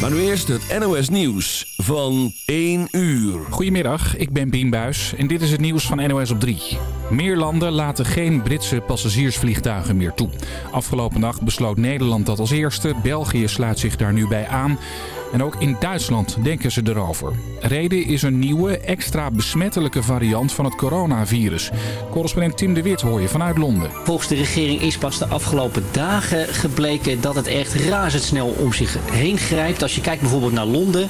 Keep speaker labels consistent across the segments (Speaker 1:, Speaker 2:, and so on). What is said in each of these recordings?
Speaker 1: Maar nu eerst het NOS Nieuws van 1 uur.
Speaker 2: Goedemiddag, ik ben Bien Buis en dit is het nieuws van NOS op 3. Meer landen laten geen Britse passagiersvliegtuigen meer toe. Afgelopen nacht besloot Nederland dat als eerste. België sluit zich daar nu bij aan. En ook in Duitsland denken ze erover. Reden is een nieuwe, extra besmettelijke variant van het coronavirus. Correspondent Tim de Wit hoor je vanuit Londen.
Speaker 3: Volgens de regering is pas de afgelopen dagen gebleken dat het echt razendsnel om zich heen grijpt. Als je kijkt bijvoorbeeld naar Londen.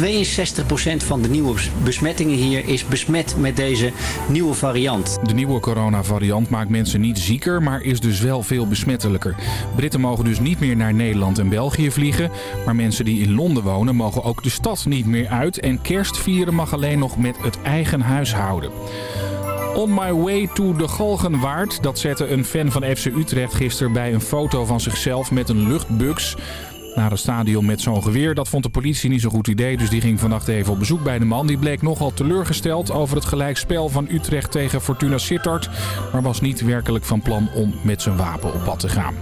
Speaker 3: 62% van de nieuwe besmettingen hier is besmet met deze nieuwe variant.
Speaker 2: De nieuwe coronavariant maakt mensen niet zieker, maar is dus wel veel besmettelijker. Britten mogen dus niet meer naar Nederland en België vliegen. Maar mensen die in Londen wonen mogen ook de stad niet meer uit. En kerst vieren mag alleen nog met het eigen huishouden. On my way to de Galgenwaard. Dat zette een fan van FC Utrecht gisteren bij een foto van zichzelf met een luchtbugs naar het stadion met zo'n geweer. Dat vond de politie niet zo'n goed idee, dus die ging vannacht even op bezoek bij de man. Die bleek nogal teleurgesteld over het gelijkspel van Utrecht tegen Fortuna Sittard, maar was niet werkelijk van plan om met zijn wapen op pad te gaan.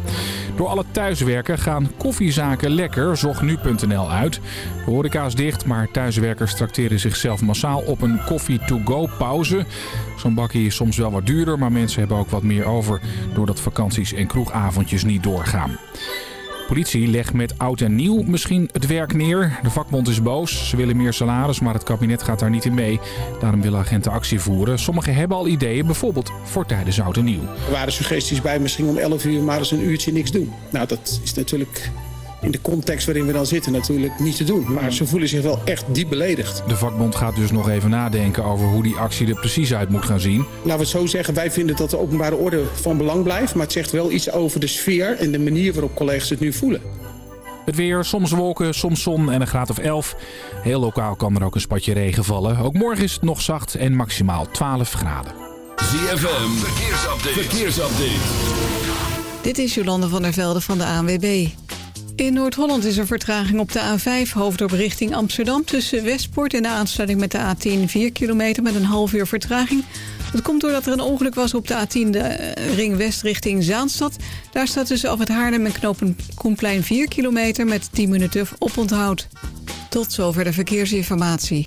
Speaker 2: Door alle thuiswerken gaan koffiezaken lekker, zocht nu.nl uit. De horeca is dicht, maar thuiswerkers trakteren zichzelf massaal op een koffie-to-go pauze. Zo'n bakkie is soms wel wat duurder, maar mensen hebben ook wat meer over doordat vakanties en kroegavondjes niet doorgaan politie legt met oud en nieuw misschien het werk neer. De vakbond is boos. Ze willen meer salaris, maar het kabinet gaat daar niet in mee. Daarom willen agenten actie voeren. Sommigen hebben al ideeën, bijvoorbeeld voor tijdens oud en nieuw.
Speaker 4: Er waren suggesties bij misschien om 11 uur maar eens een uurtje niks doen. Nou, dat is natuurlijk in de context waarin we dan zitten natuurlijk niet te doen. Maar ze voelen zich wel echt diep beledigd.
Speaker 2: De vakbond gaat dus nog even nadenken over hoe die actie er precies uit moet gaan zien.
Speaker 4: Laten we het zo zeggen, wij vinden dat de openbare orde van belang blijft. Maar het zegt wel iets over de sfeer en de manier waarop collega's het nu voelen.
Speaker 2: Het weer, soms wolken, soms zon en een graad of 11. Heel lokaal kan er ook een spatje regen vallen. Ook morgen is het nog zacht en maximaal 12 graden.
Speaker 1: ZFM, verkeersupdate. verkeersupdate.
Speaker 5: Dit is Jolande van der Velde van de ANWB. In Noord-Holland is er vertraging op de A5 hoofddorp richting Amsterdam... tussen Westpoort en de aansluiting met de A10 4 kilometer met een half uur vertraging. Dat komt doordat er een ongeluk was op de A10 de eh, ring west richting Zaanstad. Daar staat tussen af het Haarlem en knopen Koenplein 4 kilometer met 10 minuten oponthoud. Tot zover de verkeersinformatie.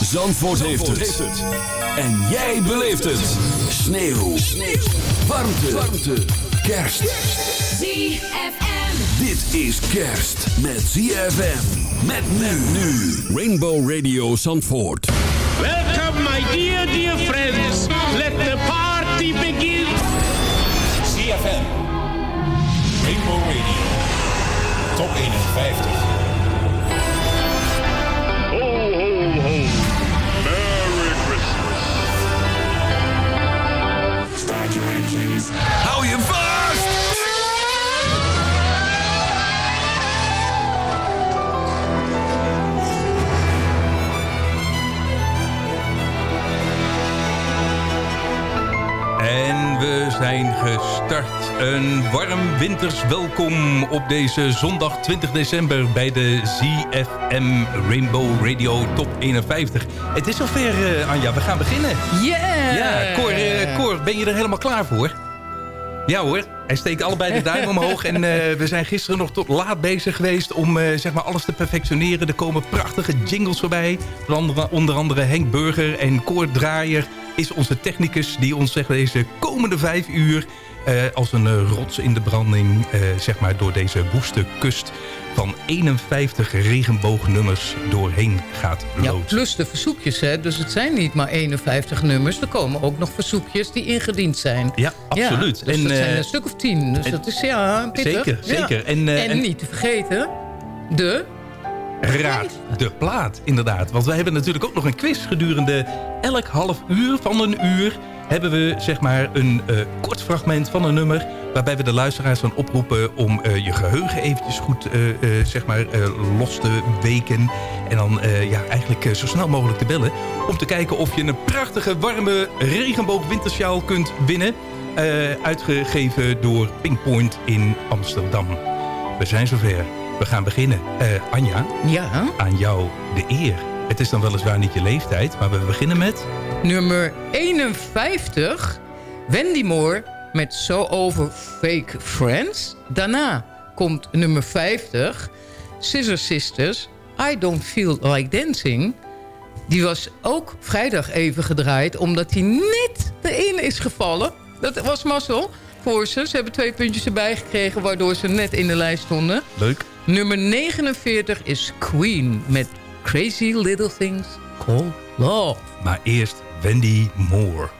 Speaker 1: Zandvoort, heeft, het. En jij beleeft het. Sneeuw. Sneeuw. Warmte. Warmte. Kerst.
Speaker 6: ZFM.
Speaker 1: Dit is kerst met ZFM. Met men nu. Rainbow Radio Zandvoort.
Speaker 7: Welcome, my dear, dear friends. Let the party begin.
Speaker 8: ZFM. Rainbow Radio. Top 51.
Speaker 1: Hou je vast!
Speaker 9: En we zijn gestart. Een warm winters welkom op deze zondag 20 december bij de ZFM Rainbow Radio Top 51. Het is zover, eh, Anja. We gaan beginnen.
Speaker 10: Yeah!
Speaker 9: Ja, Cor, eh, Cor, ben je er helemaal klaar voor? Ja hoor, hij steekt allebei de duim omhoog. En eh, we zijn gisteren nog tot laat bezig geweest om eh, zeg maar alles te perfectioneren. Er komen prachtige jingles voorbij. Onder andere, Henk Burger en Cor Draaier is onze technicus... die ons zeg, deze komende vijf uur eh, als een eh, rots in de branding... eh, zeg maar door deze woeste kust van 51 regenboognummers doorheen gaat
Speaker 10: Ja,
Speaker 9: loodsen.
Speaker 10: plus de verzoekjes, hè. Dus het zijn niet maar 51 nummers. Er komen ook nog verzoekjes die ingediend zijn.
Speaker 9: Ja, absoluut.
Speaker 10: Ja, dus
Speaker 9: En,
Speaker 10: dat zijn een stuk of tien. Dus
Speaker 9: en-
Speaker 10: dat is, ja, pittig.
Speaker 9: Zeker,
Speaker 10: Ja.
Speaker 9: zeker. En, en-
Speaker 10: niet te vergeten, de...
Speaker 9: Raad de plaat, inderdaad. Want wij hebben natuurlijk ook nog een quiz gedurende elk half uur van een uur... hebben we zeg maar een eh, kort fragment van een nummer... waarbij we de luisteraars dan oproepen om eh, je geheugen eventjes goed eh, zeg maar, los te weken. En dan ja, eigenlijk zo snel mogelijk te bellen... om te kijken of je een prachtige, warme regenboog wintersjaal kunt winnen... uitgegeven door Pinkpoint in Amsterdam. We zijn zover. We gaan beginnen. Anja,
Speaker 10: Ja.
Speaker 9: aan jou de eer. Het is dan weliswaar niet je leeftijd, maar we beginnen met...
Speaker 10: Nummer 51, Wendy Moore met So Over Fake Friends. Daarna komt nummer 50, Scissor Sisters, I Don't Feel Like Dancing. Die was ook vrijdag even gedraaid, omdat hij net erin is gevallen. Dat was mazzel voor ze. Ze hebben twee puntjes erbij gekregen, waardoor ze net in de lijst stonden.
Speaker 9: Leuk.
Speaker 10: Nummer 49 is Queen met Crazy Little Things Called Love.
Speaker 9: Maar eerst Wendy Moore.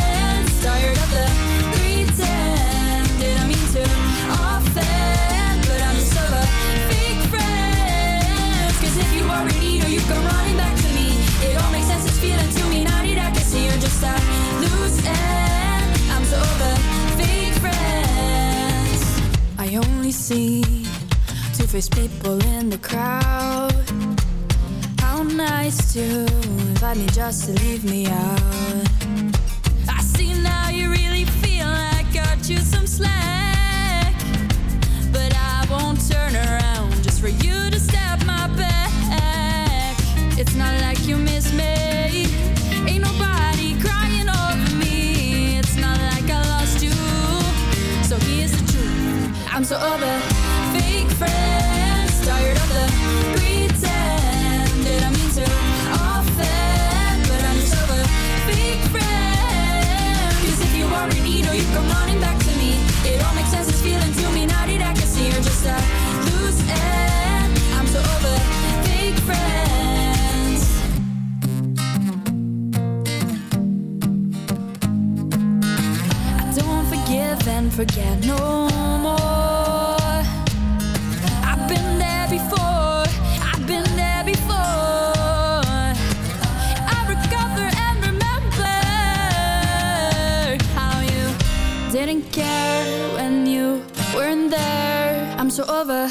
Speaker 11: It's not like you miss me. I'm so over fake friends. Tired of the pretend. Didn't mean to offend, but I'm just over fake friends. 'Cause if you already know you come running back to me, it all makes sense. It's feeling to me now that I can see you're just a loose end. I'm so over fake friends. I don't forgive and forget no more. Care when you weren't there. I'm so over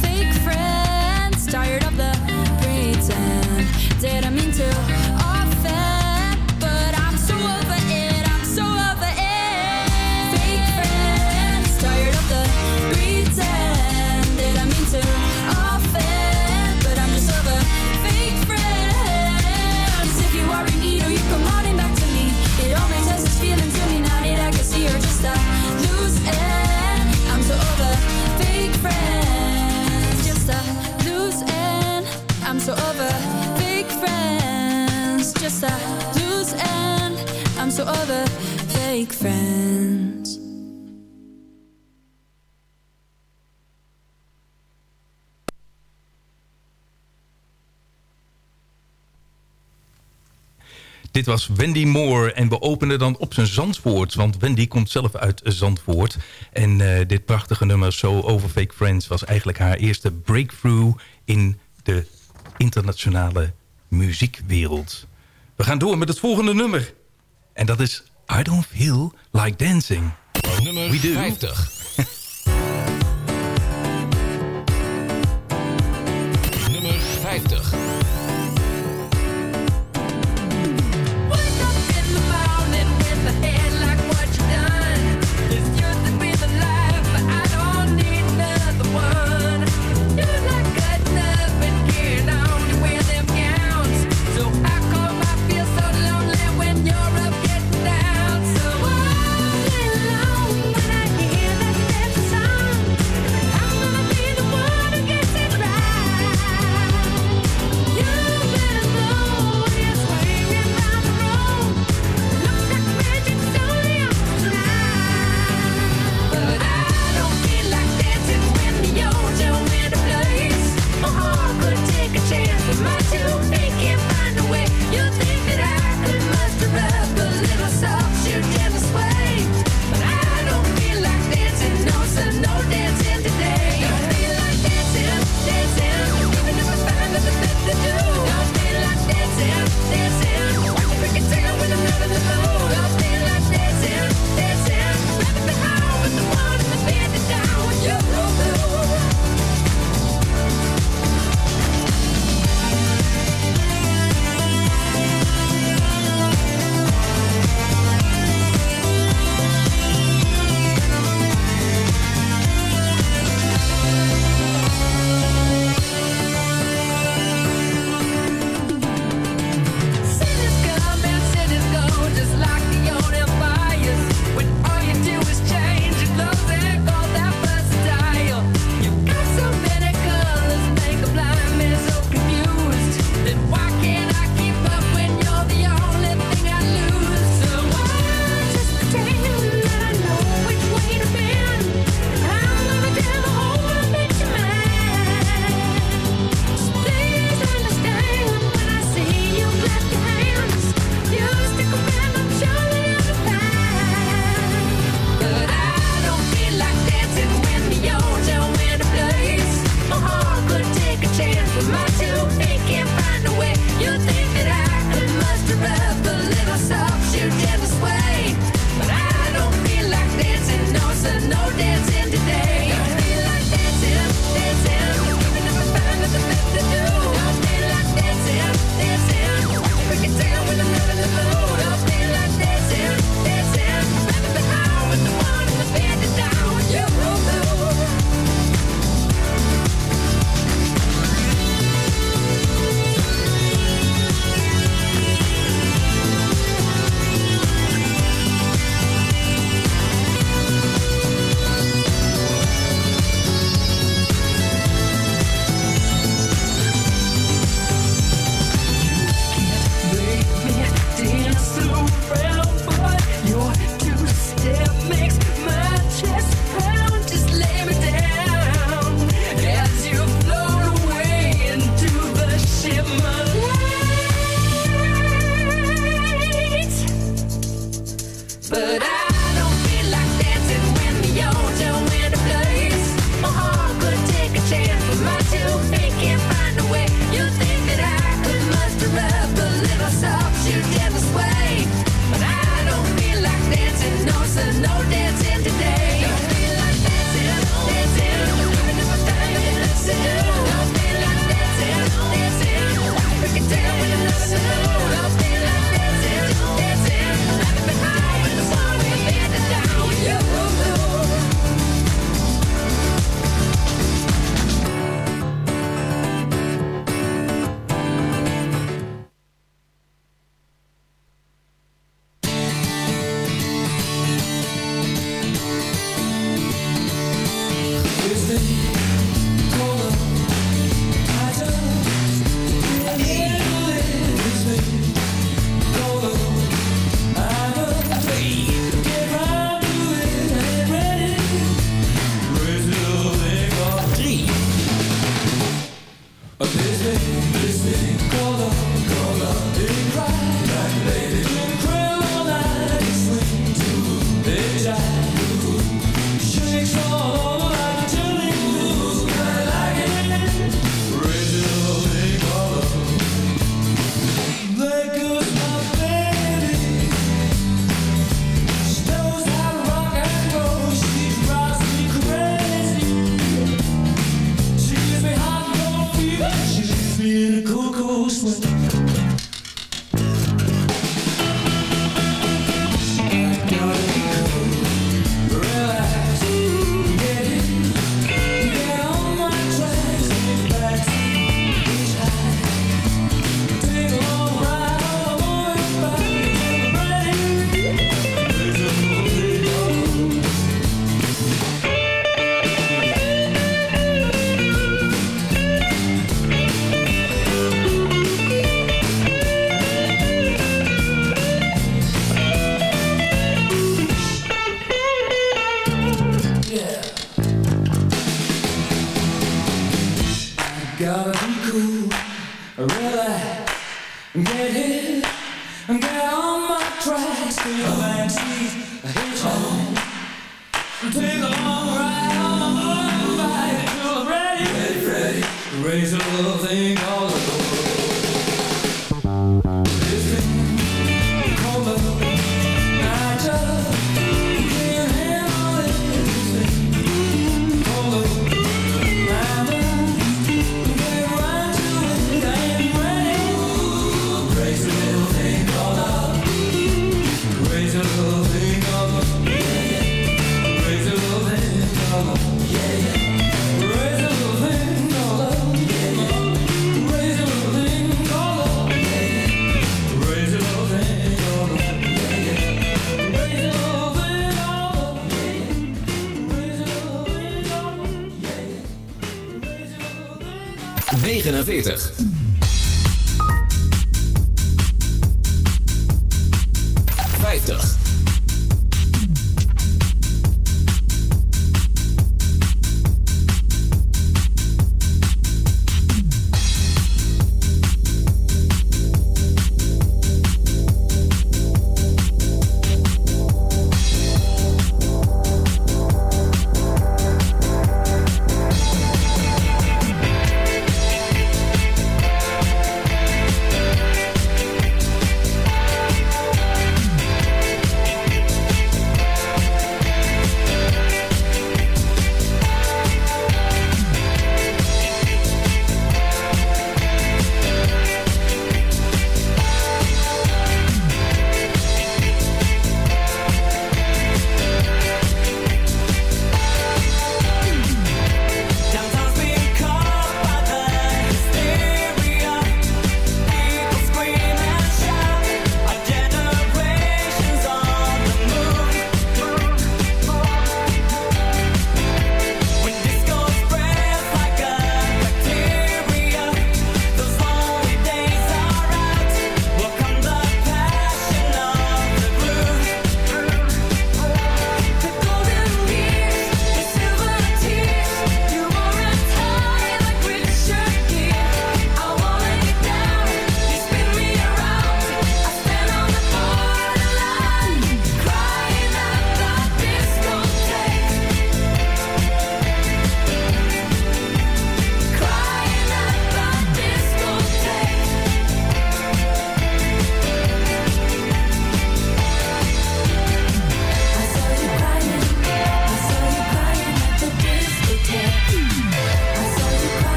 Speaker 11: fake friends, tired of the pretend. Didn't mean to So other fake friends.
Speaker 9: Dit was Wendy Moore en we openen dan op zijn Zandvoort. Want Wendy komt zelf uit Zandvoort. En eh, dit prachtige nummer, So Over Fake Friends... was eigenlijk haar eerste breakthrough in de internationale muziekwereld. We gaan door met het volgende nummer. En dat is I Don't Feel Like Dancing.
Speaker 8: Nummer
Speaker 9: We do.
Speaker 8: 50. Nummer 50.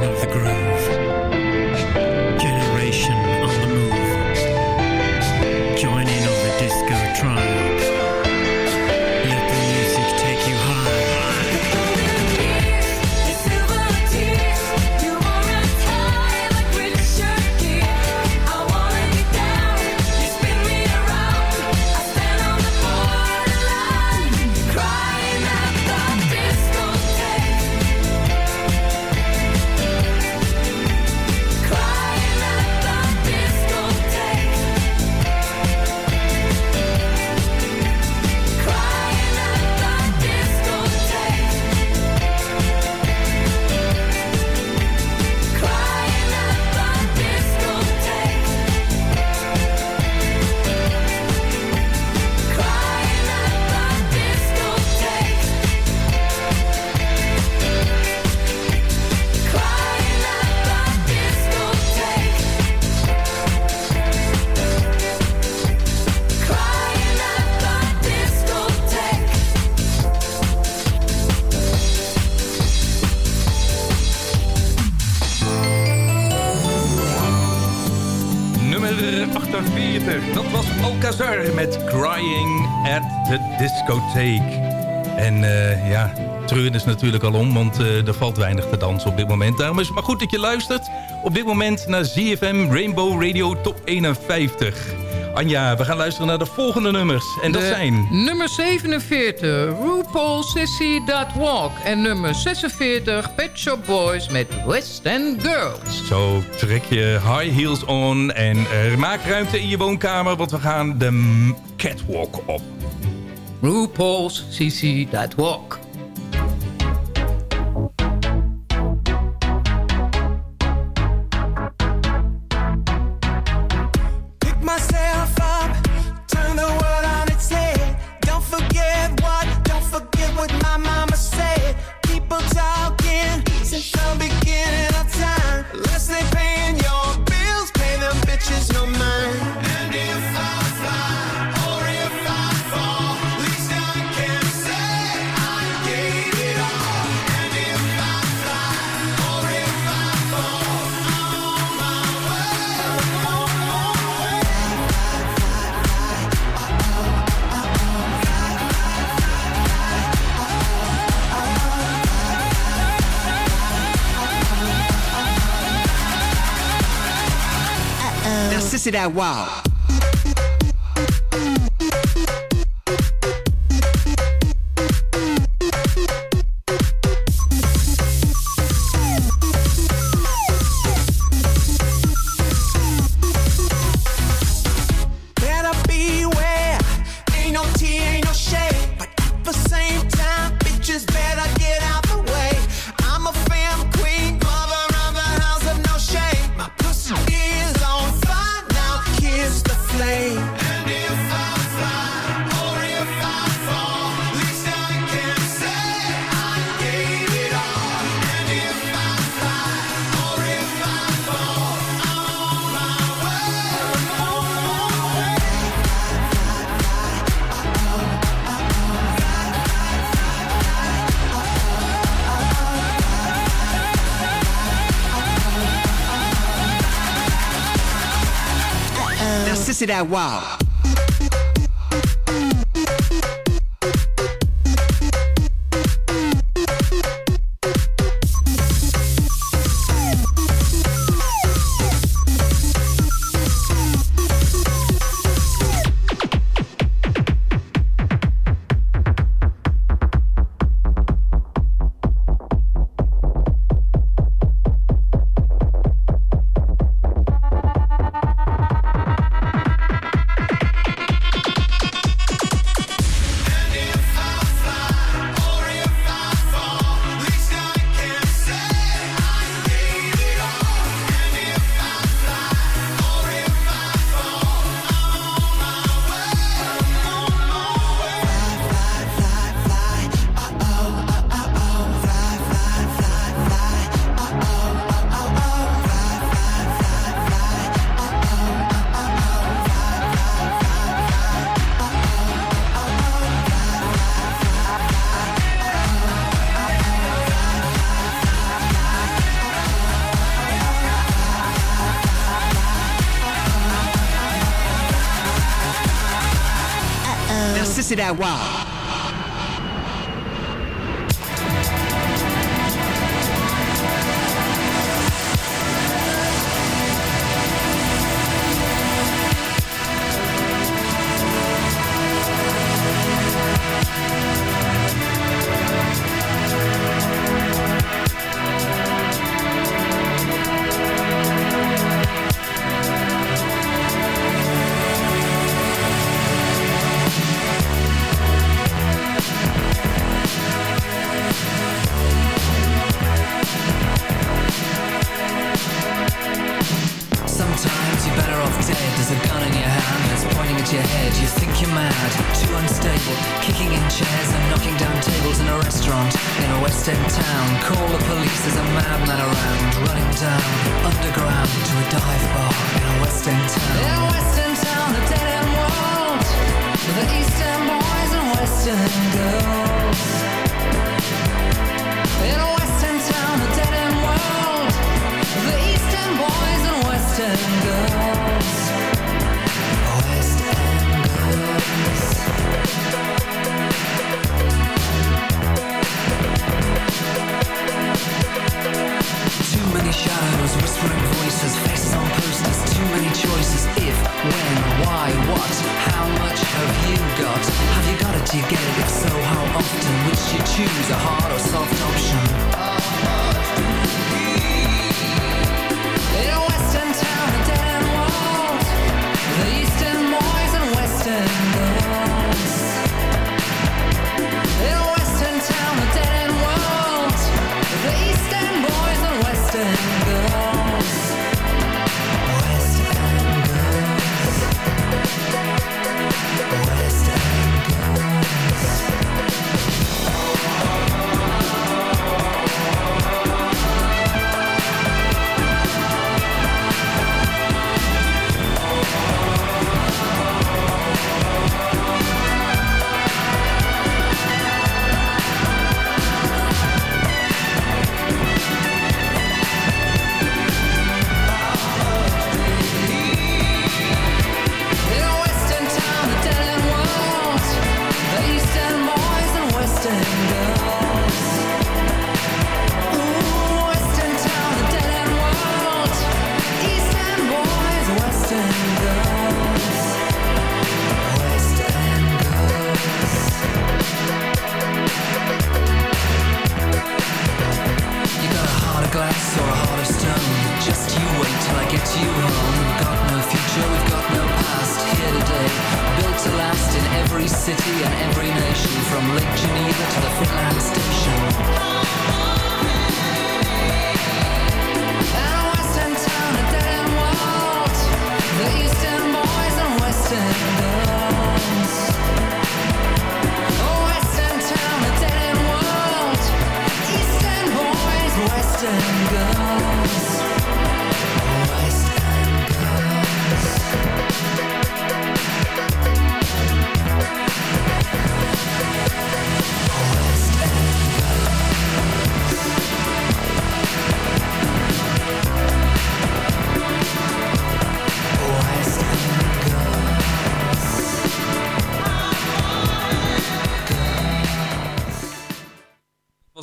Speaker 12: of the group. Take.
Speaker 9: En eh, ja, treuren is natuurlijk al om, want uh, er valt weinig te dansen op dit moment. Daarom is het maar goed dat je luistert op dit moment naar ZFM Rainbow Radio Top 51. Anja, we gaan luisteren naar de volgende nummers. En dat zijn...
Speaker 10: Nummer 47, RuPaul Sissy That Walk. En nummer 46, Pet Shop Boys met West End Girls.
Speaker 9: Zo, trek je high heels on en eh, maak ruimte in je woonkamer... want we gaan de catwalk op.
Speaker 10: RuPaul's CC That Walk.
Speaker 13: that wow. that wow. wow.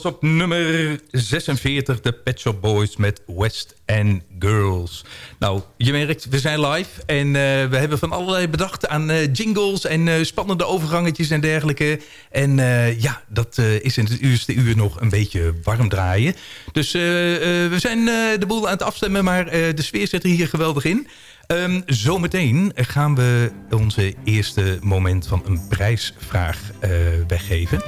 Speaker 9: Op nummer 46 de Pet Shop Boys met West End Girls. Nou, je merkt, we zijn live en eh, we hebben van allerlei bedacht aan eh, jingles en eh, spannende overgangetjes en dergelijke. En ja, dat is in het eerste uur nog een beetje warm draaien. Dus we zijn de boel aan het afstemmen, maar de sfeer zit er hier geweldig in. Ehm, zometeen gaan we onze eerste moment van een prijsvraag weggeven.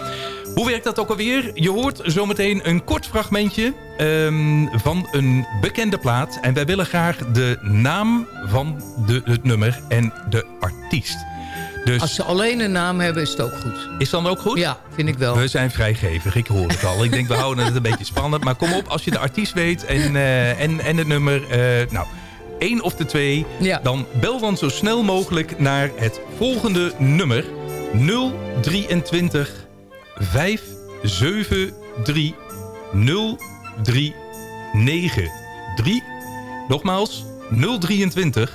Speaker 9: Hoe werkt dat ook alweer? Je hoort zometeen een kort fragmentje ehm, van een bekende plaat. En wij willen graag de naam van de, het nummer en de artiest. Dus,
Speaker 10: Als ze alleen een naam hebben, is het ook goed.
Speaker 9: is dan ook goed?
Speaker 10: Ja, vind ik wel.
Speaker 9: We zijn vrijgevig, ik hoor het al. Ik denk, we houden het een beetje spannend. Maar kom op, als je de artiest weet en, eh, en, en het nummer... eh, nou, één of de twee... dan bel dan zo snel mogelijk naar het volgende nummer. 023 573 0393. Nogmaals, 023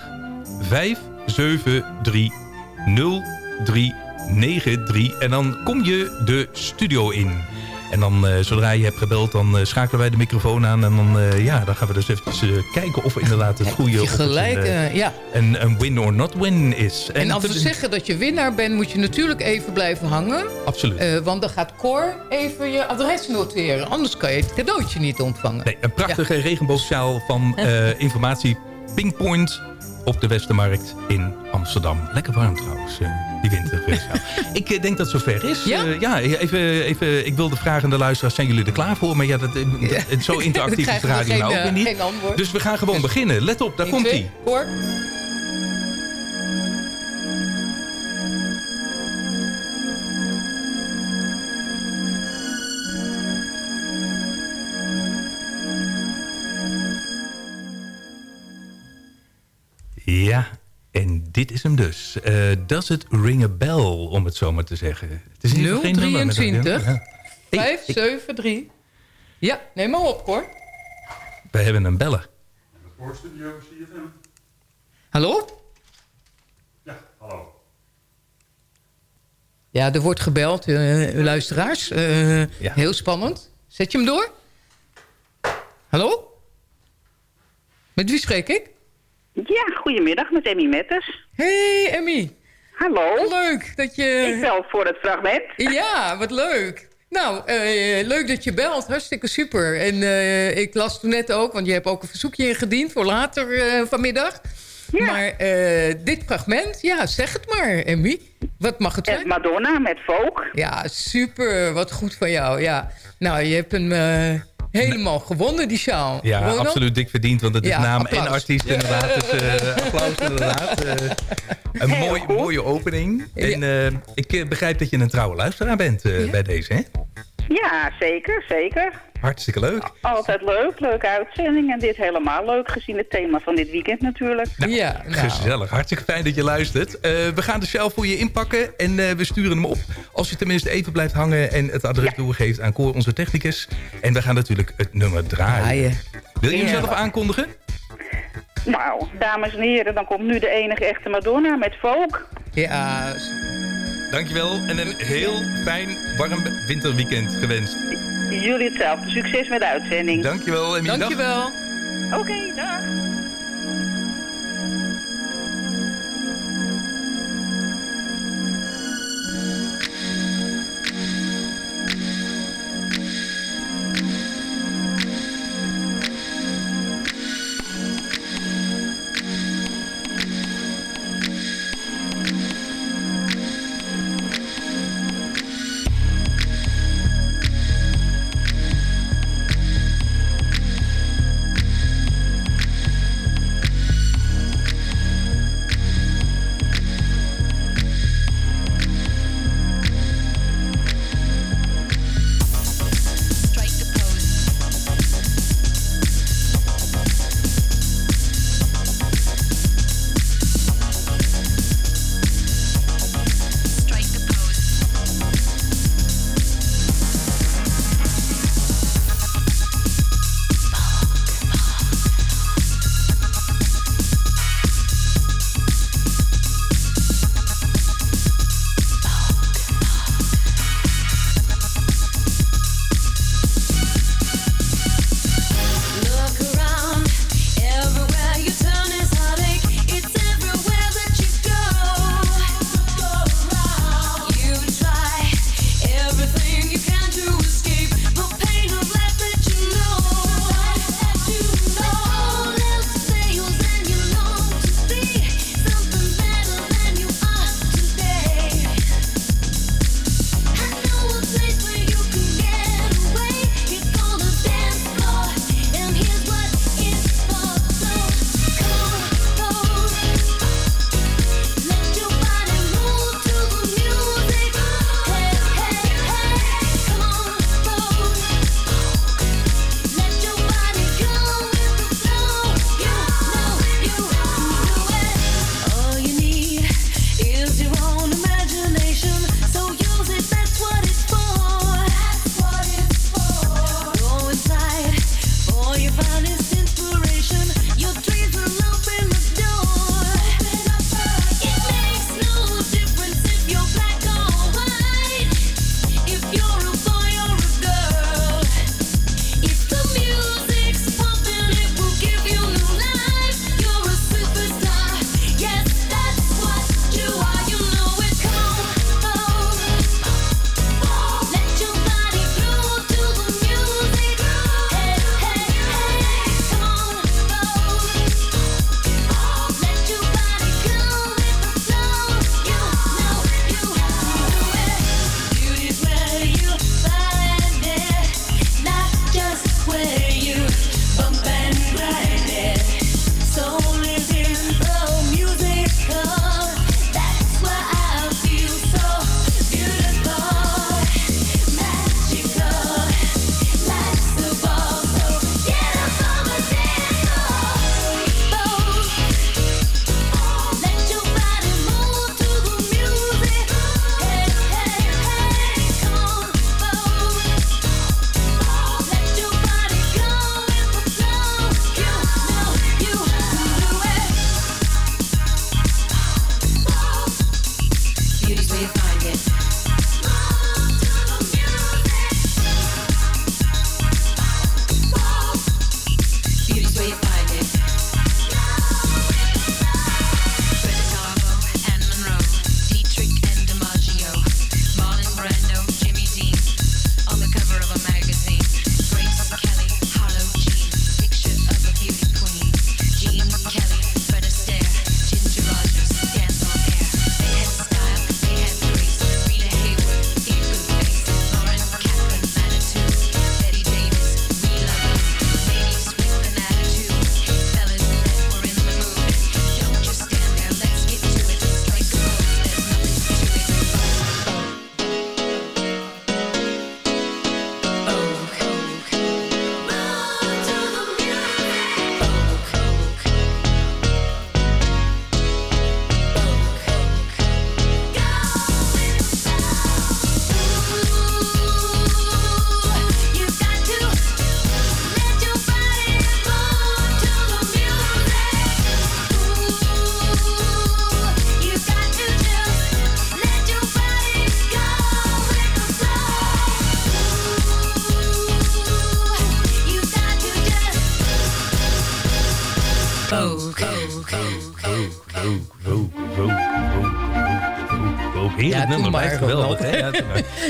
Speaker 9: 573 0393. En dan kom je de studio in. En dan, eh, zodra je hebt gebeld, dan eh, schakelen wij de microfoon aan. En dan, eh, ja, dan gaan we dus eventjes eh, kijken of we inderdaad het goede...
Speaker 10: je
Speaker 9: of het een,
Speaker 10: gelijk,
Speaker 9: eh,
Speaker 10: ja.
Speaker 9: een, een win or not win is.
Speaker 10: En als we zeggen dat je winnaar bent, moet je natuurlijk even blijven hangen.
Speaker 9: Absoluut.
Speaker 10: Want dan gaat Cor even je adres noteren. Anders kan je het cadeautje niet ontvangen.
Speaker 9: Nee, een prachtige regenboogsjaal van eh, informatie Pinkpoint op de Westermarkt in Amsterdam. Lekker warm trouwens, eh, die winterfeestjaal. ik eh, denk dat het zover is.
Speaker 10: Ja?
Speaker 9: Eh, ja, even, even, ik wilde vragen aan de luisteraars, zijn jullie er klaar voor? Maar ja, dat, eh, dat- zo interactief is de radio
Speaker 10: geen,
Speaker 9: nou ook
Speaker 10: eh,
Speaker 9: weer niet. Dus we gaan gewoon beginnen. Let op, daar
Speaker 10: Eén,
Speaker 9: komt Ja, en dit is hem dus. Eh does it ring a bell, om het zo maar te zeggen? Het is in ieder geval geen nummer met een-
Speaker 10: 023
Speaker 9: Ja.
Speaker 10: 573. Ja, neem maar op, Cor.
Speaker 9: We hebben een beller.
Speaker 10: Hallo?
Speaker 14: Ja, hallo.
Speaker 10: Ja, er wordt gebeld, eh, luisteraars. Eh, Heel spannend. Zet je hem door? Hallo? Met wie spreek ik?
Speaker 15: Ja, goedemiddag met Emmy Metters.
Speaker 10: Hey Emmy.
Speaker 8: Hallo.
Speaker 10: Leuk dat je...
Speaker 8: Ik bel voor het fragment.
Speaker 10: Ja, wat leuk. Nou, eh, leuk dat je belt. Hartstikke super. En eh, ik las toen net ook, want je hebt ook een verzoekje ingediend voor later eh, vanmiddag. Maar eh, dit fragment, ja, zeg het maar, Emmy. Wat mag het zijn?
Speaker 8: Madonna met Folk.
Speaker 10: Ja, super. Wat goed van jou, ja. Nou, je hebt hem eh, helemaal gewonnen, die sjaal.
Speaker 9: Ja,
Speaker 10: Ronald?
Speaker 9: absoluut dik verdiend, want het is
Speaker 10: Ja,
Speaker 9: naam
Speaker 10: applaus.
Speaker 9: en artiest inderdaad. Dus eh, applaus inderdaad. Eh, een mooi, mooie opening. En eh, ik begrijp dat je een trouwe luisteraar bent eh, bij deze, hè?
Speaker 8: Ja, zeker, zeker.
Speaker 9: Hartstikke leuk.
Speaker 8: Altijd leuk, leuke uitzending. En dit helemaal leuk, gezien het thema van dit weekend natuurlijk.
Speaker 10: ja,
Speaker 9: Gezellig. Hartstikke fijn dat je luistert. Eh, we gaan de shelf voor je inpakken en eh, we sturen hem op. Als je tenminste even blijft hangen en het adres doorgeeft aan Cor, onze technicus. En we gaan natuurlijk het nummer draaien. Wil je hem
Speaker 8: Ja.
Speaker 9: zelf aankondigen?
Speaker 8: Nou, dames en heren, dan komt nu de enige echte Madonna met Folk.
Speaker 10: Ja.
Speaker 9: Dankjewel en een heel fijn, warm winterweekend gewenst.
Speaker 8: Jullie hetzelfde. Succes met de uitzending.
Speaker 9: Dankjewel, Emmy.
Speaker 10: Dankjewel.
Speaker 8: Oké, dag.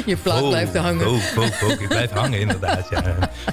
Speaker 10: Je plaat
Speaker 9: Vogue,
Speaker 10: blijft hangen.
Speaker 9: Vogue, Vogue, Vogue. Ik blijf hangen, inderdaad. Ja.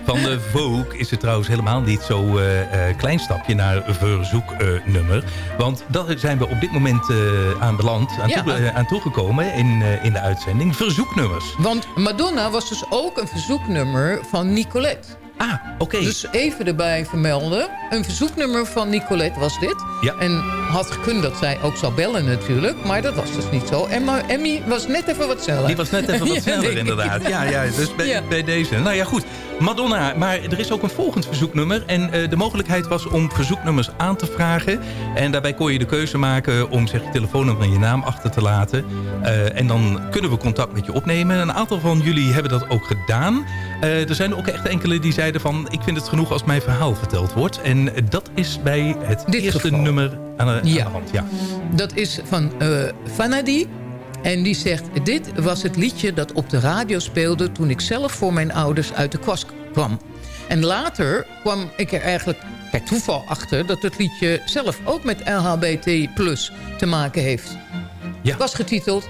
Speaker 9: Van de Vogue is het trouwens helemaal niet zo eh, eh, klein stapje naar verzoeknummer. Want daar zijn we op dit moment eh, aan beland, aan,
Speaker 10: Ja.
Speaker 9: toe, aan toegekomen in, in de uitzending. Verzoeknummers.
Speaker 10: Want Madonna was dus ook een verzoeknummer van Nicolette.
Speaker 9: Ah, oké.
Speaker 10: Dus even erbij vermelden. Een verzoeknummer van Nicolette was dit.
Speaker 9: Ja.
Speaker 10: En had gekund dat zij ook zou bellen natuurlijk. Maar dat was dus niet zo. En Emmy was net even wat sneller.
Speaker 9: Die was net even wat sneller, inderdaad. Ja, ja, dus bij,
Speaker 10: Ja.
Speaker 9: bij deze. Nou ja, goed. Madonna, maar er is ook een volgend verzoeknummer. En eh, de mogelijkheid was om verzoeknummers aan te vragen. En daarbij kon je de keuze maken om zeg, je telefoonnummer en je naam achter te laten. Eh, en dan kunnen we contact met je opnemen. Een aantal van jullie hebben dat ook gedaan. Eh, er zijn ook echt enkele die zeiden van... ik vind het genoeg als mijn verhaal verteld wordt. En dat is bij het
Speaker 10: Dit
Speaker 9: eerste
Speaker 10: geval.
Speaker 9: nummer aan de, aan
Speaker 10: Ja.
Speaker 9: de hand. Ja.
Speaker 10: Dat is van Fanadi. En die zegt, dit was het liedje dat op de radio speelde... toen ik zelf voor mijn ouders uit de kast kwam. En later kwam ik er eigenlijk per toeval achter... dat het liedje zelf ook met LHBT plus te maken heeft.
Speaker 9: Ja.
Speaker 10: Het was getiteld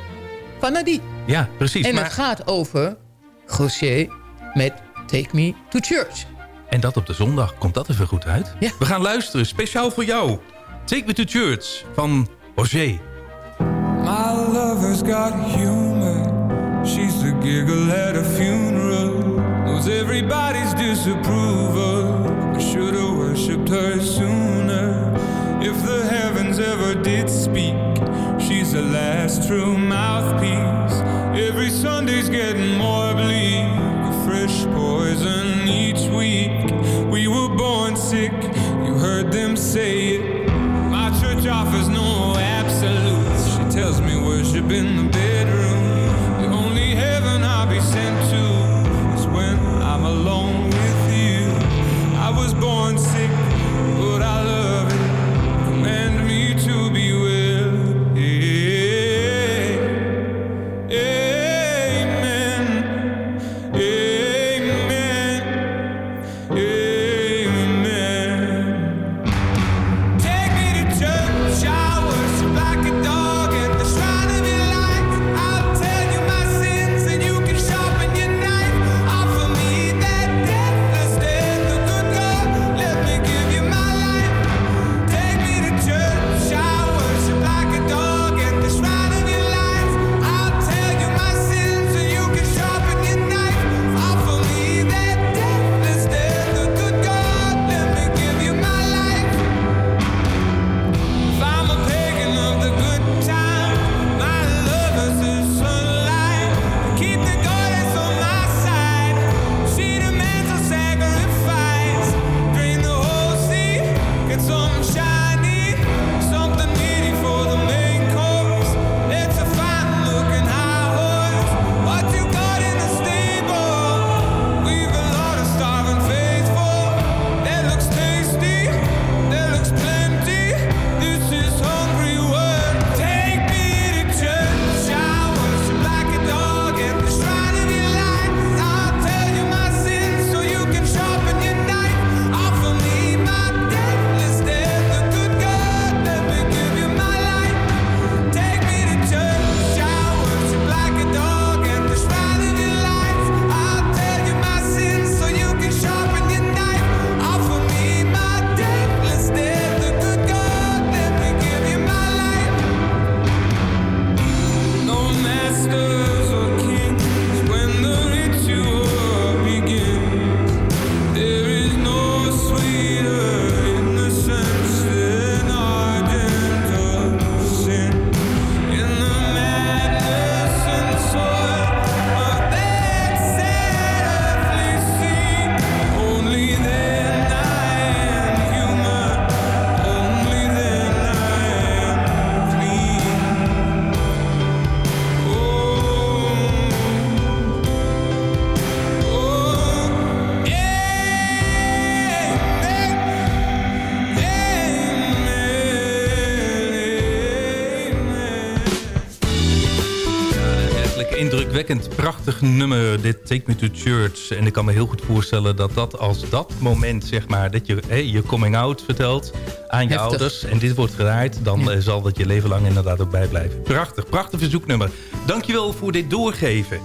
Speaker 10: Fanadi.
Speaker 9: ja, precies.
Speaker 10: En
Speaker 9: maar...
Speaker 10: het gaat over Gaucher met Take Me to Church.
Speaker 9: En dat op de zondag. Komt dat even goed uit?
Speaker 10: Ja.
Speaker 9: We gaan luisteren, speciaal voor jou. Take Me to Church van Roger.
Speaker 16: My lover's got humor. She's the giggle at a funeral. Knows everybody's disapproval. I should have worshipped her sooner. If the heavens ever did speak, she's the last true mouthpiece. Every Sunday's getting more bleak. Born sick, you heard them say it. My church offers no absolutes. She tells me worship in the bedroom.
Speaker 9: Indrukwekkend, prachtig nummer, dit Take Me to Church. En ik kan me heel goed voorstellen dat dat als dat moment, zeg maar... dat je hey, je coming out vertelt aan je
Speaker 10: Heftig.
Speaker 9: ouders... en dit wordt gedraaid, dan eh, zal dat je leven lang inderdaad ook bijblijven. Prachtig, prachtig verzoeknummer. Dankjewel voor dit doorgeven.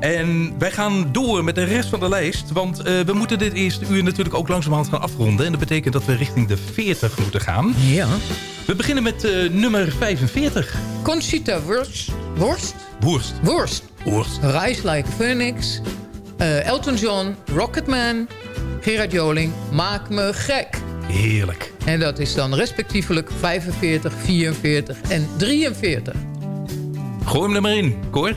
Speaker 9: En wij gaan door met de rest van de lijst. Want eh, we moeten dit eerste uur natuurlijk ook langzamerhand gaan afronden. En dat betekent dat we richting de 40 moeten gaan.
Speaker 10: Ja.
Speaker 9: We beginnen met eh, nummer 45.
Speaker 10: Conchita Wurst. Worst?
Speaker 9: Worst.
Speaker 10: Worst.
Speaker 9: Worst.
Speaker 10: Rise Like Phoenix. eh, Elton John. Rocketman. Gerard Joling. Maak me gek.
Speaker 9: Heerlijk.
Speaker 10: En dat is dan respectievelijk 45, 44 en 43.
Speaker 9: Gooi hem er maar in, Cor.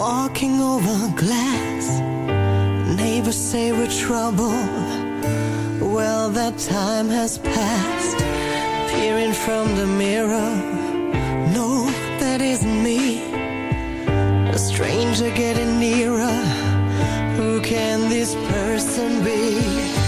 Speaker 17: Walking over glass. Neighbors say we're trouble. Well, that time has passed. Peering from the mirror, no, that isn't me. A stranger getting nearer. Who can this person be?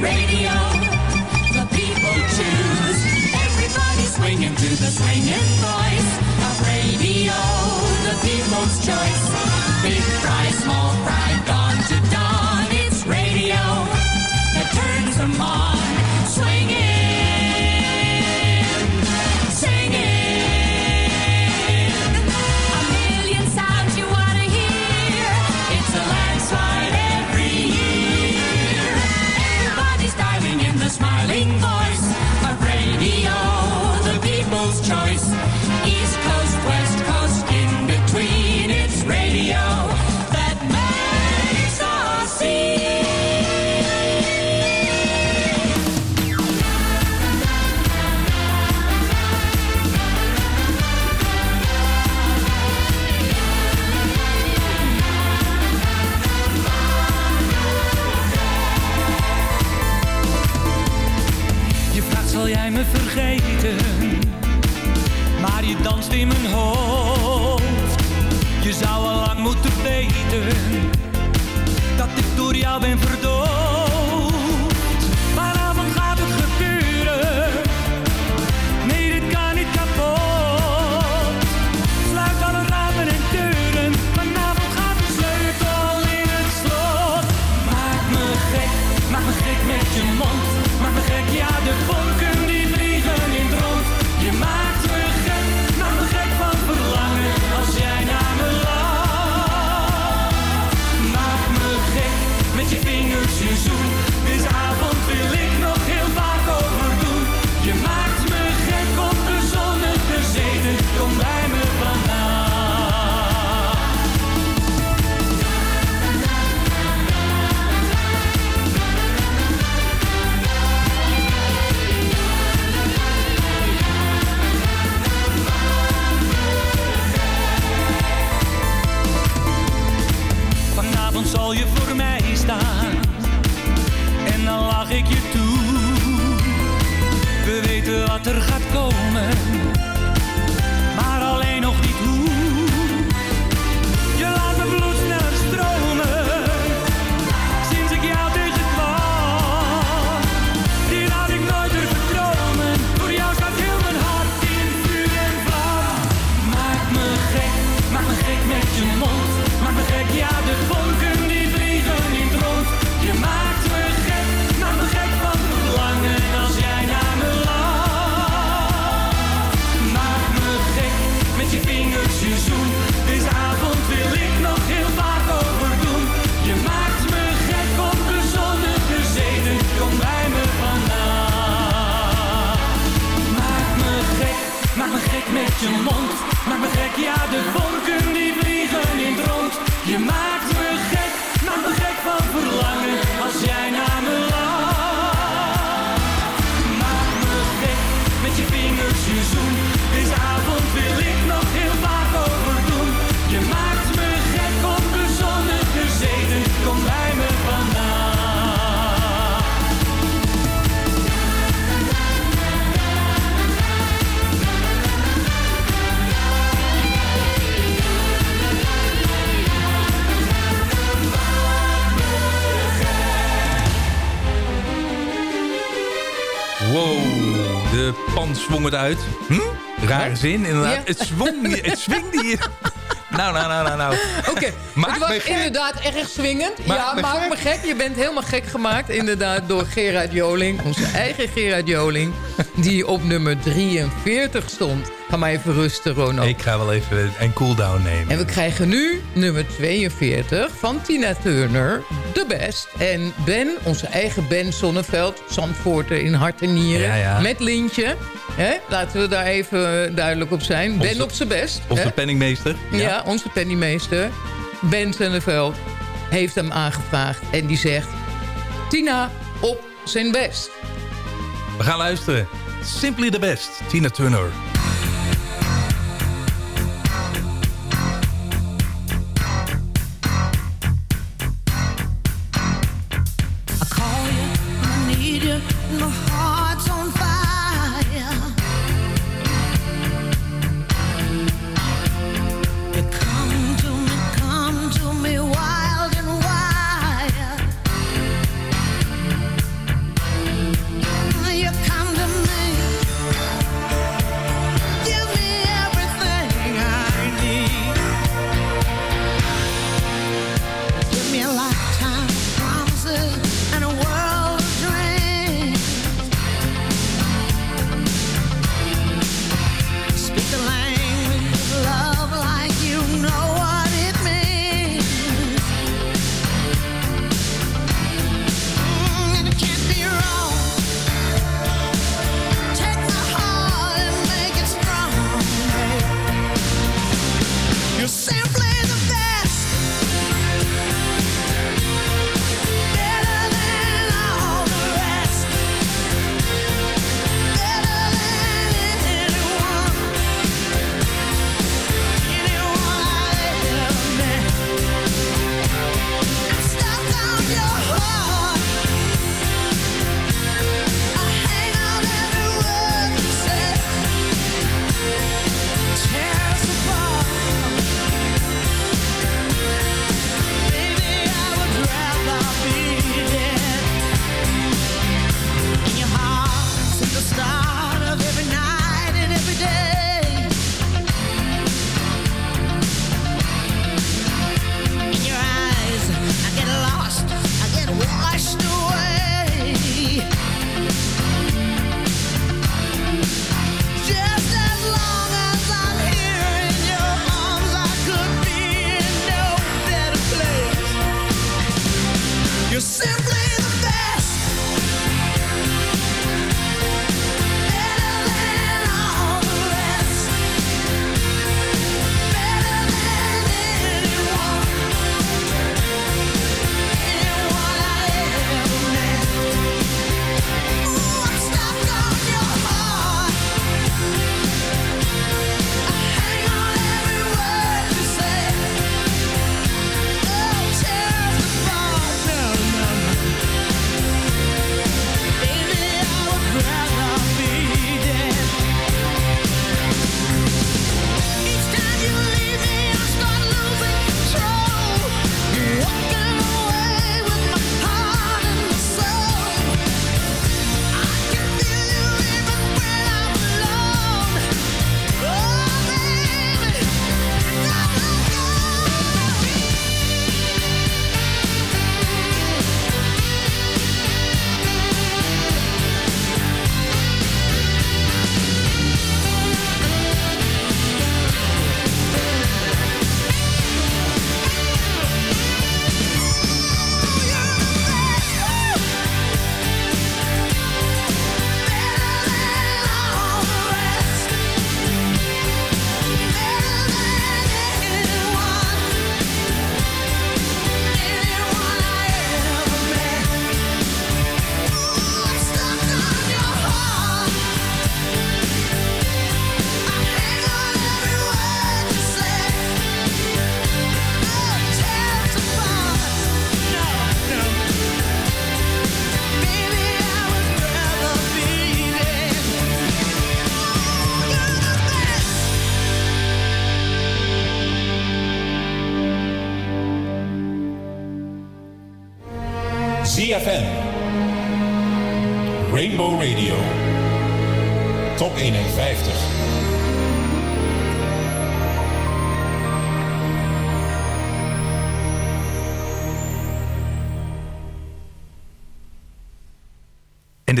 Speaker 18: radio, the people choose. Everybody swinging to the swinging voice of radio, the people's choice. Big fry, small fry,
Speaker 12: gone. dat ik door jou ben veranderd.
Speaker 17: Man zwong het uit. Hm? Rare zin, inderdaad.
Speaker 10: Ja.
Speaker 17: Het, zwong, het swingde hier. Nou, nou, nou, nou, nou.
Speaker 10: Oké, het was inderdaad erg swingend.
Speaker 17: Maak
Speaker 10: ja,
Speaker 17: me
Speaker 10: maak
Speaker 17: gek.
Speaker 10: me gek. Je bent helemaal gek gemaakt, inderdaad, door Gerard Joling. Onze eigen Gerard Joling. Die op nummer 43 stond. Ga maar even rusten, Ronald.
Speaker 17: Ik ga wel even een cooldown nemen.
Speaker 10: En we krijgen nu nummer 42 van Tina Turner, The Best. En Ben, onze eigen Ben Sonneveld, Zandvoorter in hart en nieren.
Speaker 17: Ja, ja.
Speaker 10: Met Lintje. Hè? Laten we daar even duidelijk op zijn. ben op zijn best.
Speaker 17: Onze
Speaker 10: hè?
Speaker 17: penningmeester.
Speaker 10: Ja. onze pennymeester. Ben Sonneveld heeft hem aangevraagd. En die zegt, Tina op zijn best.
Speaker 17: We gaan luisteren. Simply the best. Tina Turner.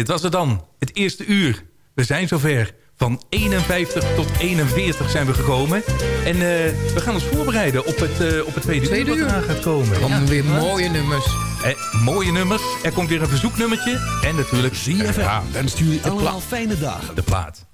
Speaker 9: Dit was het dan. Het eerste uur. We zijn zover. Van 51 tot 41 zijn we gekomen. En eh, we gaan ons voorbereiden op het, eh, op het tweede,
Speaker 10: Tweede
Speaker 9: uur wat eraan gaat komen.
Speaker 10: Dan weer mooie nummers.
Speaker 9: Eh, mooie nummers. Er komt weer een verzoeknummertje. En natuurlijk...
Speaker 1: ZFM wenst jullie allemaal fijne dagen.
Speaker 9: De plaat.